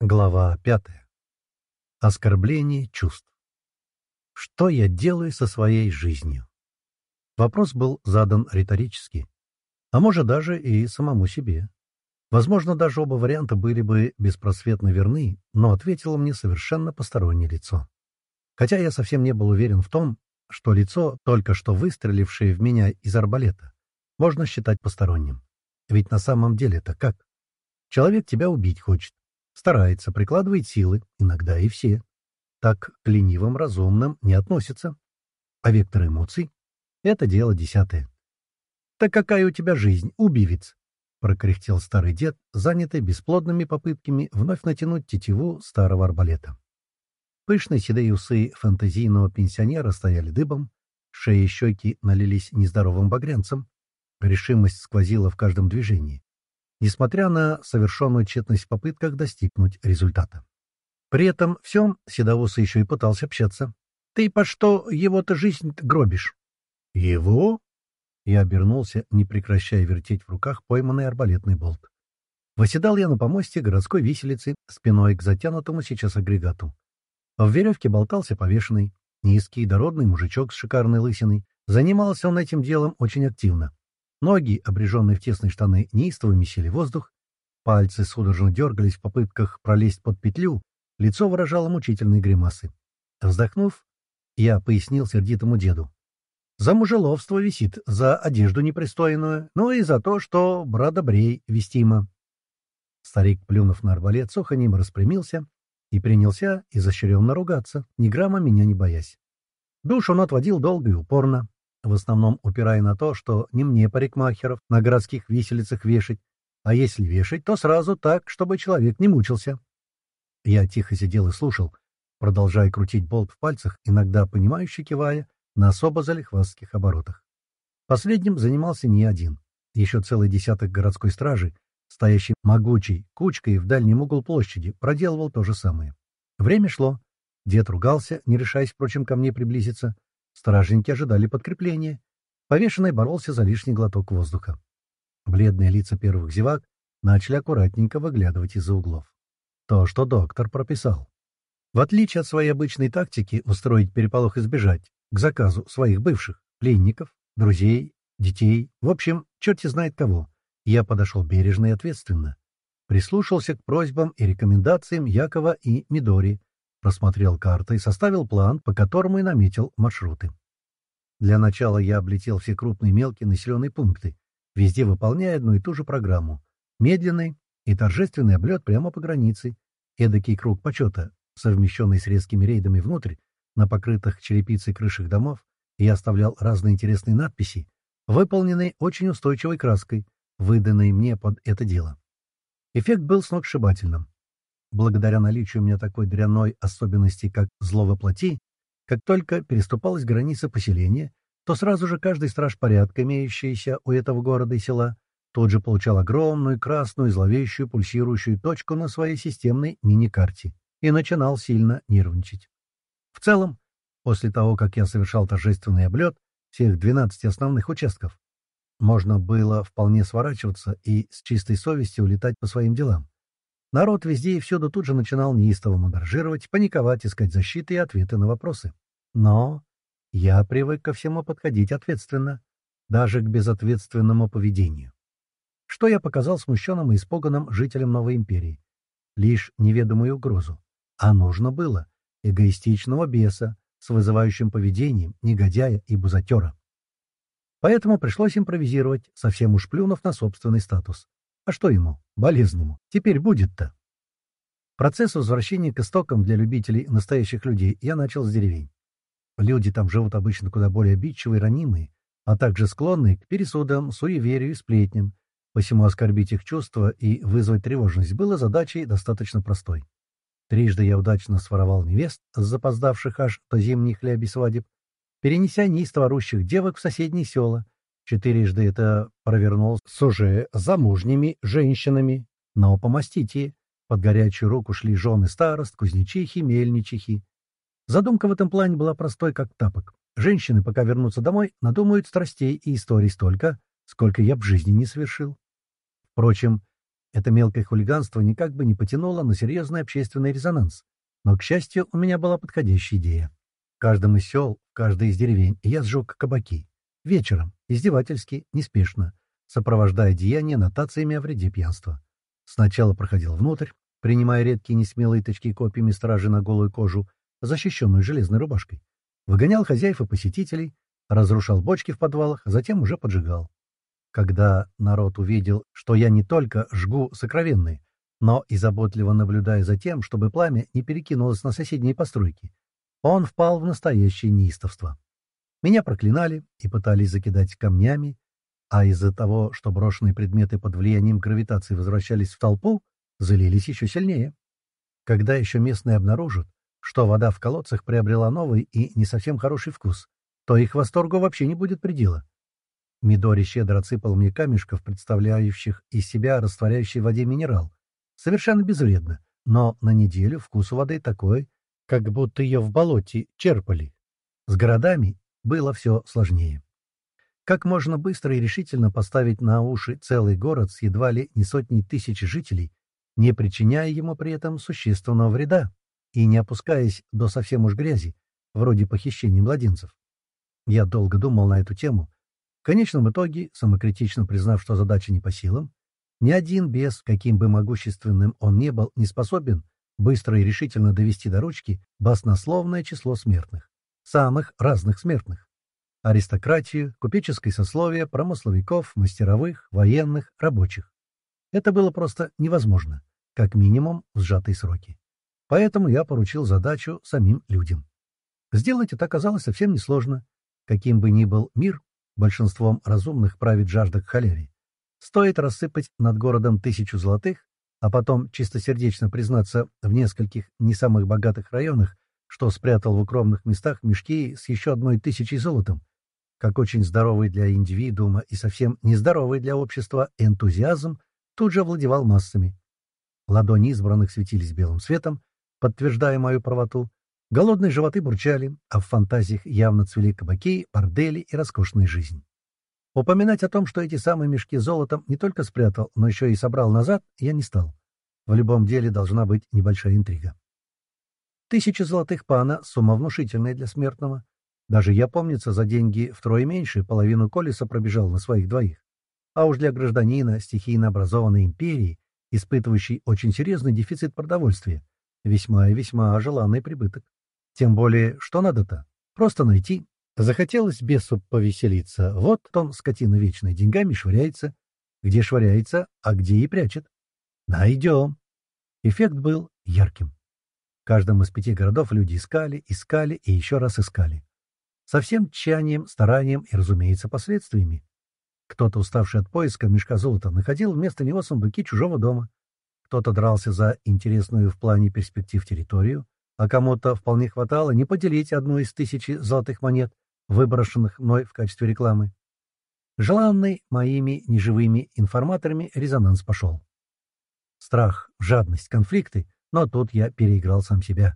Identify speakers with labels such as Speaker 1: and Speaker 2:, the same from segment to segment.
Speaker 1: Глава пятая. Оскорбление чувств. Что я делаю со своей жизнью? Вопрос был задан риторически, а может даже и самому себе. Возможно, даже оба варианта были бы беспросветно верны, но ответило мне совершенно постороннее лицо. Хотя я совсем не был уверен в том, что лицо, только что выстрелившее в меня из арбалета, можно считать посторонним. Ведь на самом деле это как? Человек тебя убить хочет, старается, прикладывает силы, иногда и все. Так к ленивым, разумным не относится. А вектор эмоций — это дело десятое. «Так какая у тебя жизнь, убивец?» — прокряхтел старый дед, занятый бесплодными попытками вновь натянуть тетиву старого арбалета. Пышные седые усы фантазийного пенсионера стояли дыбом, шеи и щеки налились нездоровым багрянцем, решимость сквозила в каждом движении несмотря на совершенную тщетность в попытках достигнуть результата. При этом всем Седовоса еще и пытался общаться. «Ты по что его-то жизнь гробишь?» «Его?» Я обернулся, не прекращая вертеть в руках пойманный арбалетный болт. Восседал я на помосте городской виселицы, спиной к затянутому сейчас агрегату. В веревке болтался повешенный, низкий, дородный мужичок с шикарной лысиной. Занимался он этим делом очень активно. Ноги, обреженные в тесные штаны, неистово месили воздух, пальцы судорожно дергались в попытках пролезть под петлю, лицо выражало мучительные гримасы. Вздохнув, я пояснил сердитому деду. За мужеловство висит, за одежду непристойную, ну и за то, что брат добрей вестимо. Старик, плюнув на арбалет, сухонем распрямился и принялся изощренно ругаться, ни грамма меня не боясь. Душ он отводил долго и упорно, в основном упирая на то, что не мне парикмахеров на городских виселицах вешать, а если вешать, то сразу так, чтобы человек не мучился. Я тихо сидел и слушал, продолжая крутить болт в пальцах, иногда понимающе кивая на особо залихвастских оборотах. Последним занимался не один. Еще целый десяток городской стражи, стоящий могучей кучкой в дальнем угол площади, проделывал то же самое. Время шло. Дед ругался, не решаясь, впрочем, ко мне приблизиться. Стражники ожидали подкрепления. Повешенный боролся за лишний глоток воздуха. Бледные лица первых зевак начали аккуратненько выглядывать из-за углов. То, что доктор прописал. В отличие от своей обычной тактики устроить переполох и сбежать, к заказу своих бывших, пленников, друзей, детей, в общем, черти знает кого, я подошел бережно и ответственно. Прислушался к просьбам и рекомендациям Якова и Мидори, просмотрел карты и составил план, по которому и наметил маршруты. Для начала я облетел все крупные мелкие населенные пункты, везде выполняя одну и ту же программу. Медленный и торжественный облет прямо по границе, эдакий круг почета, совмещенный с резкими рейдами внутрь, на покрытых черепицей крышах домов, я оставлял разные интересные надписи, выполненные очень устойчивой краской, выданной мне под это дело. Эффект был сногсшибательным благодаря наличию у меня такой дрянной особенности, как зловоплоти, как только переступалась граница поселения, то сразу же каждый страж порядка, имеющийся у этого города и села, тут же получал огромную красную зловещую пульсирующую точку на своей системной мини-карте и начинал сильно нервничать. В целом, после того, как я совершал торжественный облет всех 12 основных участков, можно было вполне сворачиваться и с чистой совестью улетать по своим делам. Народ везде и всюду тут же начинал неистово мандражировать, паниковать, искать защиты и ответы на вопросы. Но я привык ко всему подходить ответственно, даже к безответственному поведению. Что я показал смущенным и испуганным жителям новой империи? Лишь неведомую угрозу. А нужно было эгоистичного беса с вызывающим поведением, негодяя и бузатера. Поэтому пришлось импровизировать, совсем уж плюнув на собственный статус. А что ему, болезному, теперь будет-то? Процесс возвращения к истокам для любителей настоящих людей я начал с деревень. Люди там живут обычно куда более обидчивые и ранимые, а также склонные к пересудам, суеверию и сплетням, посему оскорбить их чувства и вызвать тревожность было задачей достаточно простой. Трижды я удачно своровал невест, запоздавших аж до зимних хляби свадеб, перенеся неистово девок в соседние села, Четырежды это провернул с уже замужними женщинами, но по мастите. Под горячую руку шли жены старост, кузнечихи, мельничихи. Задумка в этом плане была простой, как тапок. Женщины, пока вернутся домой, надумают страстей и историй столько, сколько я в жизни не совершил. Впрочем, это мелкое хулиганство никак бы не потянуло на серьезный общественный резонанс. Но, к счастью, у меня была подходящая идея. В каждом из сел, в каждой из деревень я сжег кабаки. Вечером, издевательски, неспешно, сопровождая деяния нотациями о вреде пьянства. Сначала проходил внутрь, принимая редкие несмелые тычки копьями стражи на голую кожу, защищенную железной рубашкой. Выгонял хозяев и посетителей, разрушал бочки в подвалах, а затем уже поджигал. Когда народ увидел, что я не только жгу сокровенные, но и заботливо наблюдая за тем, чтобы пламя не перекинулось на соседние постройки, он впал в настоящее неистовство. Меня проклинали и пытались закидать камнями, а из-за того, что брошенные предметы под влиянием гравитации возвращались в толпу, залились еще сильнее. Когда еще местные обнаружат, что вода в колодцах приобрела новый и не совсем хороший вкус, то их восторгу вообще не будет предела. Мидори щедро отсыпал мне камешков, представляющих из себя растворяющий в воде минерал. Совершенно безвредно, но на неделю вкус воды такой, как будто ее в болоте черпали. С городами было все сложнее. Как можно быстро и решительно поставить на уши целый город с едва ли не сотней тысяч жителей, не причиняя ему при этом существенного вреда и не опускаясь до совсем уж грязи, вроде похищения младенцев? Я долго думал на эту тему. В конечном итоге, самокритично признав, что задача не по силам, ни один бес, каким бы могущественным он не был, не способен быстро и решительно довести до ручки баснословное число смертных. Самых разных смертных. Аристократию, купеческое сословие, промысловиков, мастеровых, военных, рабочих. Это было просто невозможно, как минимум в сжатые сроки. Поэтому я поручил задачу самим людям. Сделать это оказалось совсем несложно. Каким бы ни был мир, большинством разумных правит жажда к халяве. Стоит рассыпать над городом тысячу золотых, а потом чистосердечно признаться в нескольких не самых богатых районах, что спрятал в укромных местах мешки с еще одной тысячей золотом, как очень здоровый для индивидуума и совсем нездоровый для общества энтузиазм тут же овладевал массами. Ладони избранных светились белым светом, подтверждая мою правоту, Голодные животы бурчали, а в фантазиях явно цвели кабаки, бордели и роскошная жизнь. Упоминать о том, что эти самые мешки золотом не только спрятал, но еще и собрал назад, я не стал. В любом деле должна быть небольшая интрига. Тысяча золотых пана — сумма внушительная для смертного. Даже я, помнится, за деньги втрое меньше половину колеса пробежал на своих двоих. А уж для гражданина стихийно образованной империи, испытывающей очень серьезный дефицит продовольствия, весьма и весьма желанный прибыток. Тем более, что надо-то? Просто найти. Захотелось бесу повеселиться. Вот он, скотина вечная, деньгами швыряется. Где швыряется, а где и прячет. Найдем. Эффект был ярким. В каждом из пяти городов люди искали, искали и еще раз искали. Со всем тщанием, старанием и, разумеется, последствиями. Кто-то, уставший от поиска мешка золота, находил вместо него сундуки чужого дома. Кто-то дрался за интересную в плане перспектив территорию, а кому-то вполне хватало не поделить одну из тысячи золотых монет, выброшенных мной в качестве рекламы. Желанный моими неживыми информаторами резонанс пошел. Страх, жадность, конфликты, но тут я переиграл сам себя.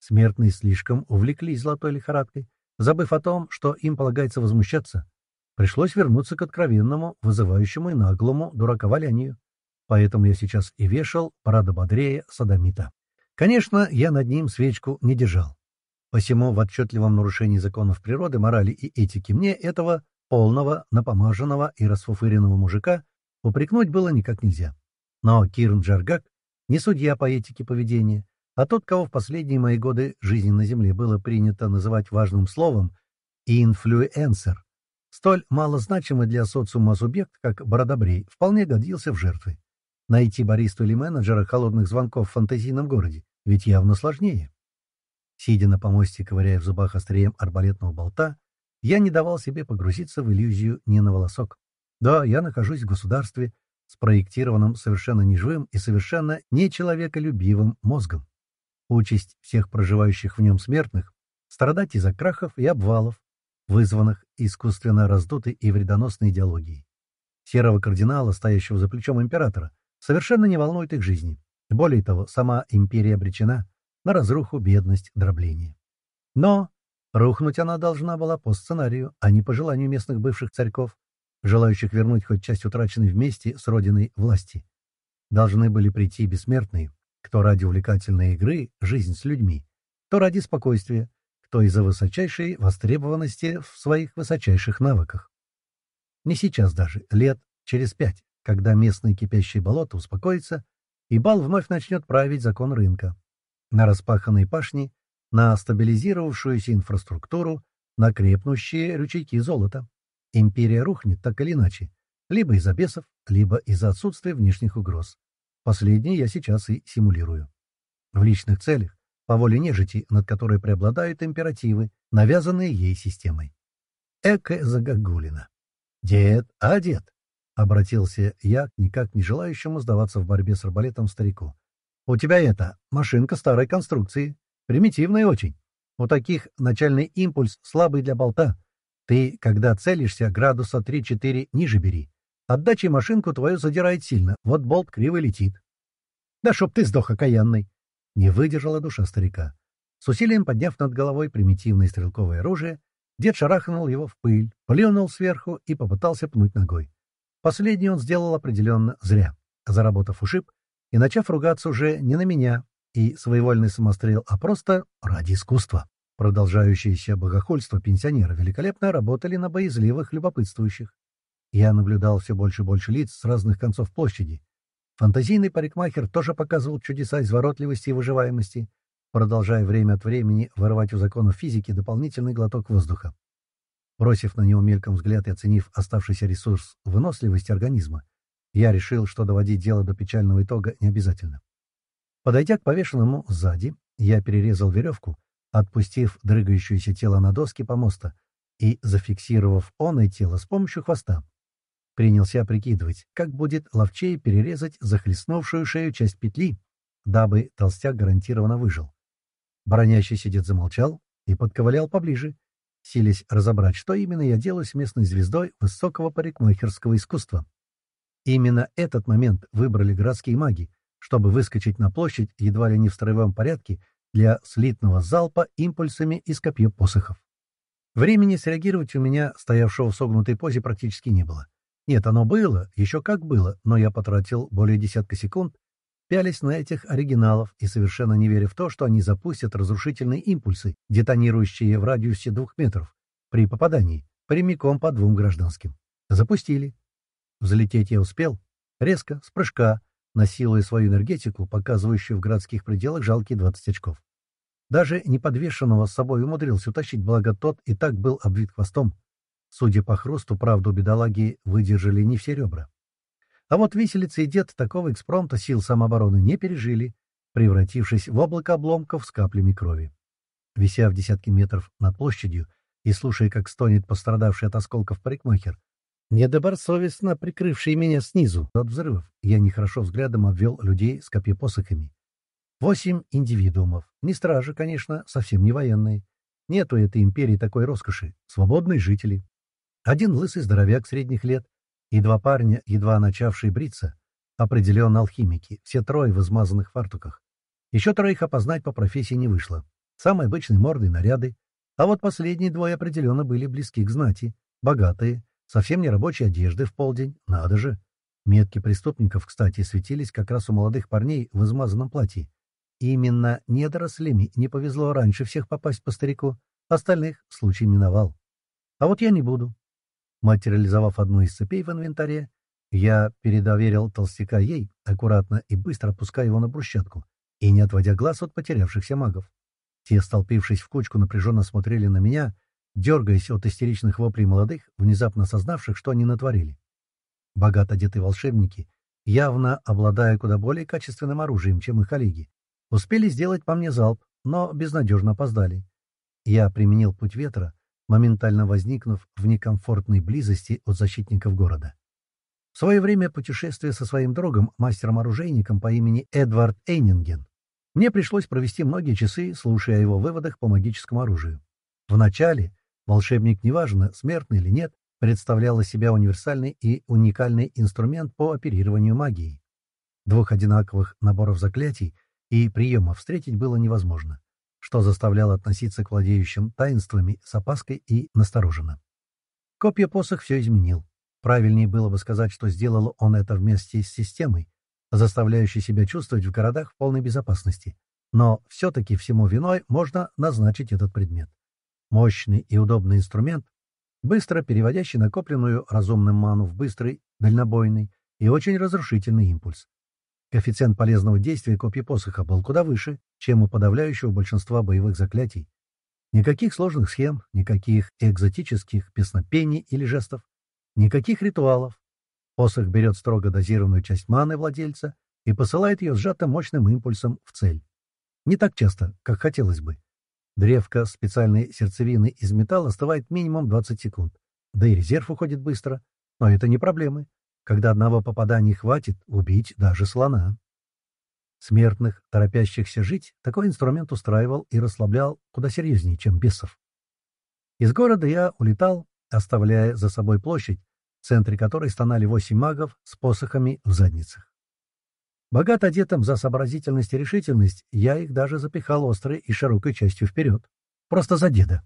Speaker 1: Смертные слишком увлеклись золотой лихорадкой, забыв о том, что им полагается возмущаться. Пришлось вернуться к откровенному, вызывающему и наглому дураковалянию. Поэтому я сейчас и вешал парада бодрее садомита. Конечно, я над ним свечку не держал. Посему в отчетливом нарушении законов природы, морали и этики мне этого полного, напомаженного и расфуфыренного мужика упрекнуть было никак нельзя. Но Кирн Джаргак не судья по этике поведения, а тот, кого в последние мои годы жизни на Земле было принято называть важным словом «инфлюенсер», столь малозначимый для социума субъект, как Бородобрей, вполне годился в жертвы. Найти баристу или менеджера холодных звонков в фантазийном городе ведь явно сложнее. Сидя на помосте, ковыряя в зубах острием арбалетного болта, я не давал себе погрузиться в иллюзию ни на волосок. Да, я нахожусь в государстве, спроектированном совершенно неживым и совершенно нечеловеколюбивым мозгом. Участь всех проживающих в нем смертных — страдать из-за крахов и обвалов, вызванных искусственно раздутой и вредоносной идеологией. Серого кардинала, стоящего за плечом императора, совершенно не волнует их жизни. Более того, сама империя обречена на разруху, бедность, дробление. Но рухнуть она должна была по сценарию, а не по желанию местных бывших царьков, желающих вернуть хоть часть утраченной вместе с родиной власти. должны были прийти бессмертные, кто ради увлекательной игры «Жизнь с людьми», кто ради спокойствия, кто из-за высочайшей востребованности в своих высочайших навыках. Не сейчас даже, лет через пять, когда местные кипящие болота успокоятся, и бал вновь начнет править закон рынка. На распаханной пашни, на стабилизировавшуюся инфраструктуру, на крепнущие ручейки золота. Империя рухнет так или иначе, либо из-за бесов, либо из-за отсутствия внешних угроз. Последнее я сейчас и симулирую. В личных целях, по воле нежити, над которой преобладают императивы, навязанные ей системой. Эко загогулина. «Дед, а дед?» — обратился я к никак не желающему сдаваться в борьбе с арбалетом старику. «У тебя это, машинка старой конструкции. Примитивная очень. У таких начальный импульс слабый для болта. Ты, когда целишься, градуса 3-4 ниже бери. Отдачей машинку твою задирает сильно, вот болт криво летит. Да чтоб ты сдох окаянный! Не выдержала душа старика. С усилием подняв над головой примитивное стрелковое оружие, дед шарахнул его в пыль, плюнул сверху и попытался пнуть ногой. Последний он сделал определенно зря, заработав ушиб и начав ругаться уже не на меня и своевольный самострел, а просто ради искусства. Продолжающееся богохульство пенсионера великолепно работали на боязливых любопытствующих. Я наблюдал все больше и больше лиц с разных концов площади. Фантазийный парикмахер тоже показывал чудеса изворотливости и выживаемости, продолжая время от времени вырывать у законов физики дополнительный глоток воздуха. Бросив на него мельком взгляд и оценив оставшийся ресурс выносливости организма, я решил, что доводить дело до печального итога не обязательно. Подойдя к повешенному сзади, я перерезал веревку, отпустив дрыгающееся тело на доски помоста и зафиксировав оное тело с помощью хвоста. Принялся прикидывать, как будет ловчее перерезать захлестнувшую шею часть петли, дабы толстяк гарантированно выжил. Бронящийся дед замолчал и подковылял поближе, силясь разобрать, что именно я делаю с местной звездой высокого парикмахерского искусства. Именно этот момент выбрали городские маги, чтобы выскочить на площадь едва ли не в строевом порядке для слитного залпа импульсами из копье посохов. Времени среагировать у меня, стоявшего в согнутой позе, практически не было. Нет, оно было, еще как было, но я потратил более десятка секунд, пялись на этих оригиналов и совершенно не веря в то, что они запустят разрушительные импульсы, детонирующие в радиусе двух метров, при попадании, прямиком по двум гражданским. Запустили. Взлететь я успел. Резко, с прыжка, насилуя свою энергетику, показывающую в городских пределах жалкие 20 очков. Даже неподвешенного с собой умудрился утащить, благо тот и так был обвит хвостом. Судя по хрусту, правду бедолаги выдержали не все ребра. А вот виселица и дед такого экспромта сил самообороны не пережили, превратившись в облако обломков с каплями крови. Вися в десятки метров над площадью и слушая, как стонет пострадавший от осколков парикмахер, недобросовестно прикрывший меня снизу от взрывов, я нехорошо взглядом обвел людей с копьепосохами. Восемь индивидуумов. Не стражи, конечно, совсем не военные. Нету этой империи такой роскоши. Свободные жители. Один лысый здоровяк средних лет и два парня, едва начавшие бриться, определенно алхимики, все трое в измазанных фартуках. Еще троих опознать по профессии не вышло. Самые обычные морды наряды. А вот последние двое определенно были близки к знати, богатые, совсем не рабочей одежды в полдень, надо же. Метки преступников, кстати, светились как раз у молодых парней в измазанном платье. Именно недорослями не повезло раньше всех попасть по старику, остальных случай миновал. А вот я не буду. Материализовав одну из цепей в инвентаре, я передоверил толстяка ей, аккуратно и быстро опуская его на брусчатку, и не отводя глаз от потерявшихся магов. Те, столпившись в кучку, напряженно смотрели на меня, дергаясь от истеричных воплей молодых, внезапно осознавших, что они натворили. Богато одетые волшебники, явно обладая куда более качественным оружием, чем их коллеги, успели сделать по мне залп, но безнадежно опоздали. Я применил путь ветра, моментально возникнув в некомфортной близости от защитников города. В свое время путешествие со своим другом, мастером-оружейником по имени Эдвард Эйнинген, мне пришлось провести многие часы, слушая о его выводах по магическому оружию. Вначале волшебник, неважно, смертный или нет, представлял из себя универсальный и уникальный инструмент по оперированию магией. Двух одинаковых наборов заклятий и приемов встретить было невозможно что заставляло относиться к владеющим таинствами с опаской и настороженно. Копья-посох все изменил. Правильнее было бы сказать, что сделал он это вместе с системой, заставляющий себя чувствовать в городах в полной безопасности. Но все-таки всему виной можно назначить этот предмет. Мощный и удобный инструмент, быстро переводящий накопленную разумным ману в быстрый, дальнобойный и очень разрушительный импульс. Коэффициент полезного действия копья посоха был куда выше, чем у подавляющего большинства боевых заклятий. Никаких сложных схем, никаких экзотических песнопений или жестов, никаких ритуалов. Посох берет строго дозированную часть маны владельца и посылает ее сжатым мощным импульсом в цель. Не так часто, как хотелось бы. Древко специальной сердцевины из металла остывает минимум 20 секунд. Да и резерв уходит быстро. Но это не проблемы. Когда одного попадания хватит, убить даже слона. Смертных, торопящихся жить, такой инструмент устраивал и расслаблял куда серьезнее, чем бесов. Из города я улетал, оставляя за собой площадь, в центре которой стонали восемь магов с посохами в задницах. Богато одетым за сообразительность и решительность, я их даже запихал острой и широкой частью вперед. Просто за деда.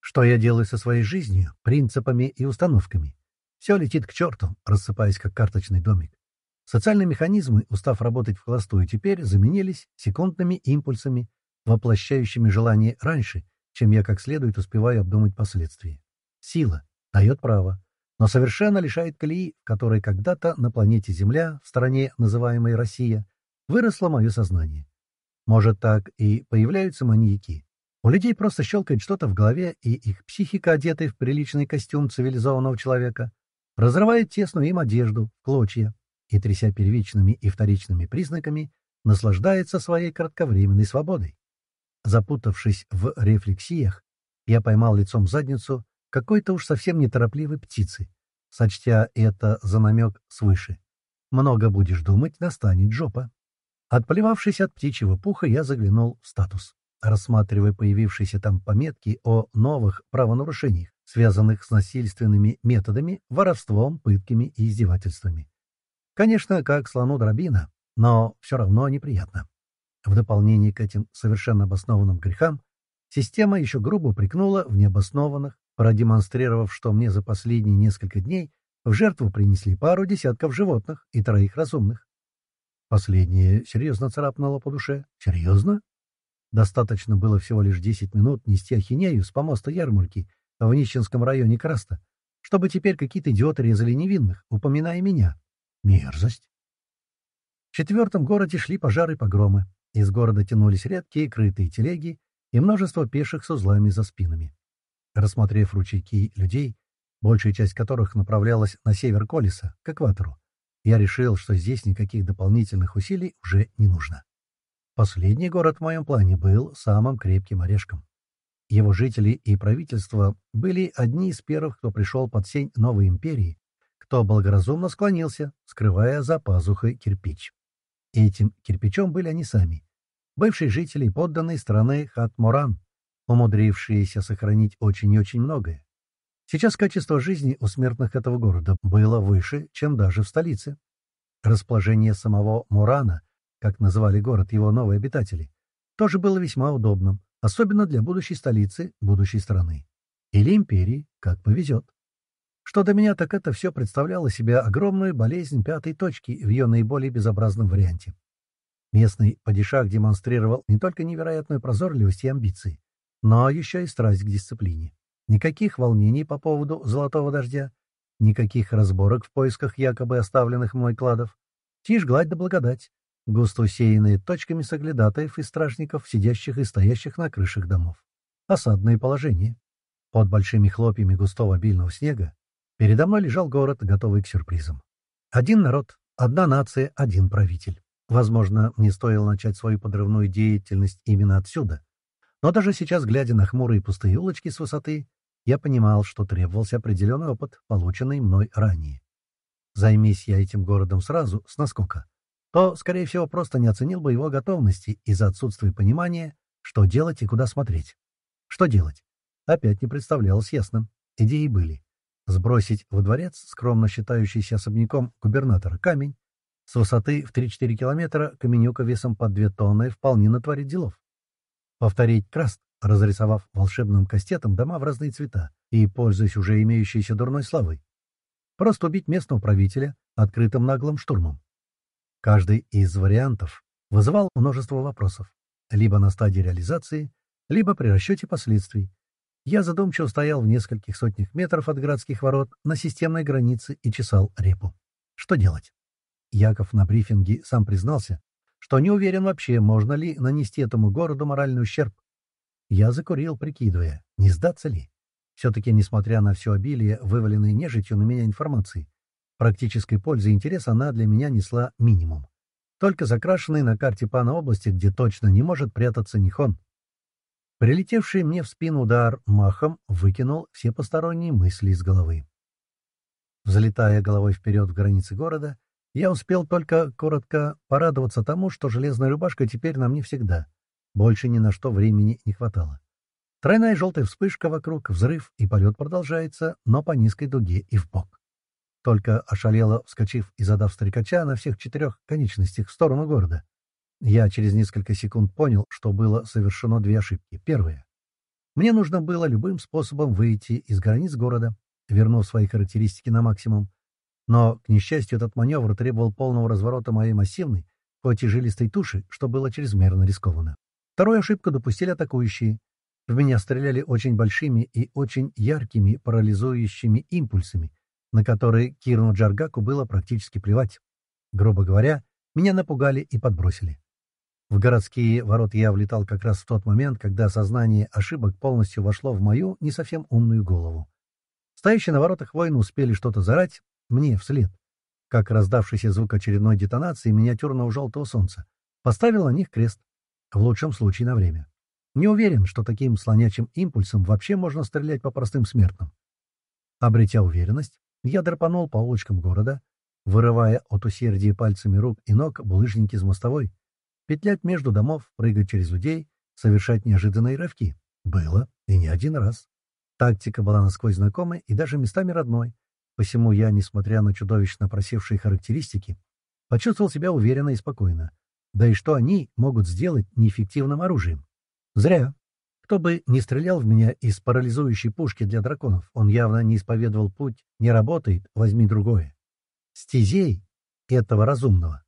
Speaker 1: Что я делаю со своей жизнью, принципами и установками? Все летит к черту, рассыпаясь как карточный домик. Социальные механизмы, устав работать в холостую, теперь заменились секундными импульсами, воплощающими желание раньше, чем я как следует успеваю обдумать последствия. Сила дает право, но совершенно лишает колеи, в которой когда-то на планете Земля, в стране, называемой Россия, выросло мое сознание. Может, так и появляются маньяки. У людей просто щелкает что-то в голове, и их психика, одетая в приличный костюм цивилизованного человека, разрывает тесную им одежду клочья и, тряся первичными и вторичными признаками, наслаждается своей кратковременной свободой. Запутавшись в рефлексиях, я поймал лицом задницу какой-то уж совсем неторопливой птицы, сочтя это за намек свыше. «Много будешь думать, настанет жопа». Отплевавшись от птичьего пуха, я заглянул в статус, рассматривая появившиеся там пометки о новых правонарушениях связанных с насильственными методами, воровством, пытками и издевательствами. Конечно, как слону дробина, но все равно неприятно. В дополнение к этим совершенно обоснованным грехам, система еще грубо прикнула в необоснованных, продемонстрировав, что мне за последние несколько дней в жертву принесли пару десятков животных и троих разумных. Последнее серьезно царапнуло по душе. Серьезно? Достаточно было всего лишь десять минут нести ахинею с помоста ярмарки в Нищенском районе Краста, чтобы теперь какие-то идиоты резали невинных, упоминая меня. Мерзость. В четвертом городе шли пожары и погромы. Из города тянулись редкие крытые телеги и множество пеших с узлами за спинами. Рассмотрев ручейки людей, большая часть которых направлялась на север Колеса, к экватору, я решил, что здесь никаких дополнительных усилий уже не нужно. Последний город в моем плане был самым крепким орешком. Его жители и правительство были одни из первых, кто пришел под сень новой империи, кто благоразумно склонился, скрывая за пазухой кирпич. Этим кирпичом были они сами, бывшие жители и подданные страны Хатморан, умудрившиеся сохранить очень и очень многое. Сейчас качество жизни у смертных этого города было выше, чем даже в столице. Расположение самого Мурана, как называли город его новые обитатели, тоже было весьма удобным, особенно для будущей столицы будущей страны. Или империи, как повезет. Что до меня, так это все представляло себе огромную болезнь пятой точки в ее наиболее безобразном варианте. Местный падишах демонстрировал не только невероятную прозорливость и амбиции, но еще и страсть к дисциплине. Никаких волнений по поводу золотого дождя, никаких разборок в поисках якобы оставленных мной кладов. Тишь гладь да благодать, густо усеянные точками соглядатаев и стражников, сидящих и стоящих на крышах домов. Осадное положение. Под большими хлопьями густого обильного снега передо мной лежал город, готовый к сюрпризам. Один народ, одна нация, один правитель. Возможно, мне стоило начать свою подрывную деятельность именно отсюда. Но даже сейчас, глядя на хмурые пустые улочки с высоты, я понимал, что требовался определенный опыт, полученный мной ранее. Займись я этим городом сразу, с наскока, то, скорее всего, просто не оценил бы его готовности из-за отсутствия понимания, что делать и куда смотреть. Что делать? Опять не представлялось ясным. Идеи были. Сбросить во дворец, скромно считающийся особняком губернатора, камень. С высоты в 3-4 километра каменюка весом под 2 тонны вполне натворит делов. Повторить краст, разрисовав волшебным кастетом дома в разные цвета и пользуясь уже имеющейся дурной славой. Просто убить местного правителя открытым наглым штурмом. Каждый из вариантов вызывал множество вопросов, либо на стадии реализации, либо при расчете последствий. Я задумчиво стоял в нескольких сотнях метров от городских ворот на системной границе и чесал репу. Что делать? Яков на брифинге сам признался, что не уверен вообще, можно ли нанести этому городу моральный ущерб. Я закурил, прикидывая, не сдаться ли. Все-таки, несмотря на все обилие, вываленной нежитью на меня информации, практической пользы и интереса она для меня несла минимум. Только закрашенный на карте пана области, где точно не может прятаться Нихон. Прилетевший мне в спину удар махом выкинул все посторонние мысли из головы. Взлетая головой вперед в границы города, я успел только коротко порадоваться тому, что железная рубашка теперь на мне всегда. Больше ни на что времени не хватало. Тройная желтая вспышка вокруг, взрыв, и полет продолжается, но по низкой дуге и в бок. Только ошалело, вскочив и задав старикача на всех четырех конечностях в сторону города. Я через несколько секунд понял, что было совершено две ошибки. Первая. Мне нужно было любым способом выйти из границ города, вернув свои характеристики на максимум. Но, к несчастью, этот маневр требовал полного разворота моей массивной, хоть и жилистой туши, что было чрезмерно рискованно. Вторую ошибку допустили атакующие. В меня стреляли очень большими и очень яркими парализующими импульсами, на которые Кирну Джаргаку было практически плевать. Грубо говоря, меня напугали и подбросили. В городские ворота я влетал как раз в тот момент, когда сознание ошибок полностью вошло в мою не совсем умную голову. Стоящие на воротах воины успели что-то зарать мне вслед, как раздавшийся звук очередной детонации миниатюрного желтого солнца поставил на них крест, в лучшем случае на время. Не уверен, что таким слонячим импульсом вообще можно стрелять по простым смертным. Обретя уверенность, я драпанул по улочкам города, вырывая от усердия пальцами рук и ног булыжники из мостовой, петлять между домов, прыгать через людей, совершать неожиданные рывки. Было, и не один раз. Тактика была насквозь знакомой и даже местами родной, посему я, несмотря на чудовищно просевшие характеристики, почувствовал себя уверенно и спокойно. Да и что они могут сделать неэффективным оружием? Зря. Кто бы не стрелял в меня из парализующей пушки для драконов, он явно не исповедовал путь «не работает, возьми другое». Стезей этого разумного,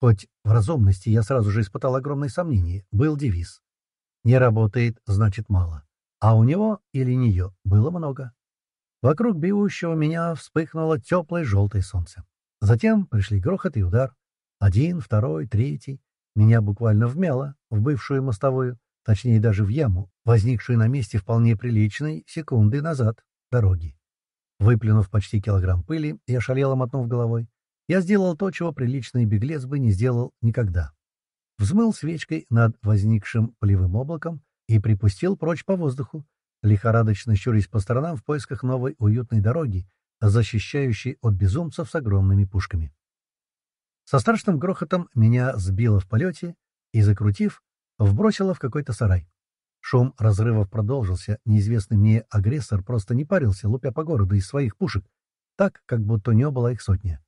Speaker 1: хоть в разумности я сразу же испытал огромные сомнения, был девиз. «Не работает, значит мало». А у него или нее было много. Вокруг бьющего меня вспыхнуло теплое желтое солнце. Затем пришли грохот и удар. Один, второй, третий. Меня буквально вмяло в бывшую мостовую точнее даже в яму, возникшую на месте вполне приличной секунды назад дороги. Выплюнув почти килограмм пыли и ошалело мотнув головой, я сделал то, чего приличный беглец бы не сделал никогда. Взмыл свечкой над возникшим полевым облаком и припустил прочь по воздуху, лихорадочно щурясь по сторонам в поисках новой уютной дороги, защищающей от безумцев с огромными пушками. Со страшным грохотом меня сбило в полете и, закрутив, вбросило в какой-то сарай. Шум разрывов продолжился, неизвестный мне агрессор просто не парился, лупя по городу из своих пушек, так, как будто у него была их сотня.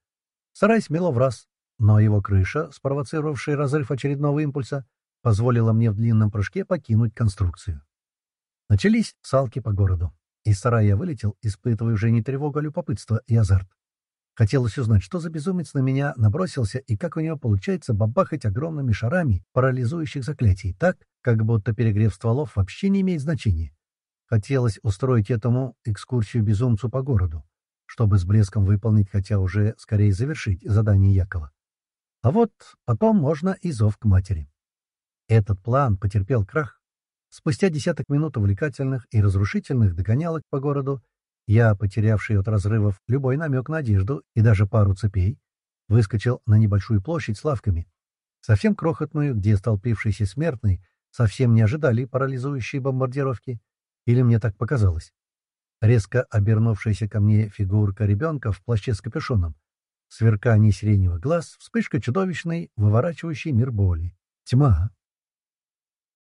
Speaker 1: Сарай смело в раз, но его крыша, спровоцировавшая разрыв очередного импульса, позволила мне в длинном прыжке покинуть конструкцию. Начались салки по городу. Из сарая я вылетел, испытывая уже не тревогу, а любопытство и азарт. Хотелось узнать, что за безумец на меня набросился и как у него получается бабахать огромными шарами парализующих заклятий, так, как будто перегрев стволов вообще не имеет значения. Хотелось устроить этому экскурсию безумцу по городу, чтобы с блеском выполнить, хотя уже скорее завершить задание Якова. А вот потом можно и зов к матери. Этот план потерпел крах. Спустя десяток минут увлекательных и разрушительных догонялок по городу я, потерявший от разрывов любой намек на одежду и даже пару цепей, выскочил на небольшую площадь с лавками, совсем крохотную, где столпившиеся смертные совсем не ожидали парализующей бомбардировки, или мне так показалось. Резко обернувшаяся ко мне фигурка ребенка в плаще с капюшоном, сверкание сиреневых глаз, вспышка чудовищной, выворачивающей мир боли. Тьма.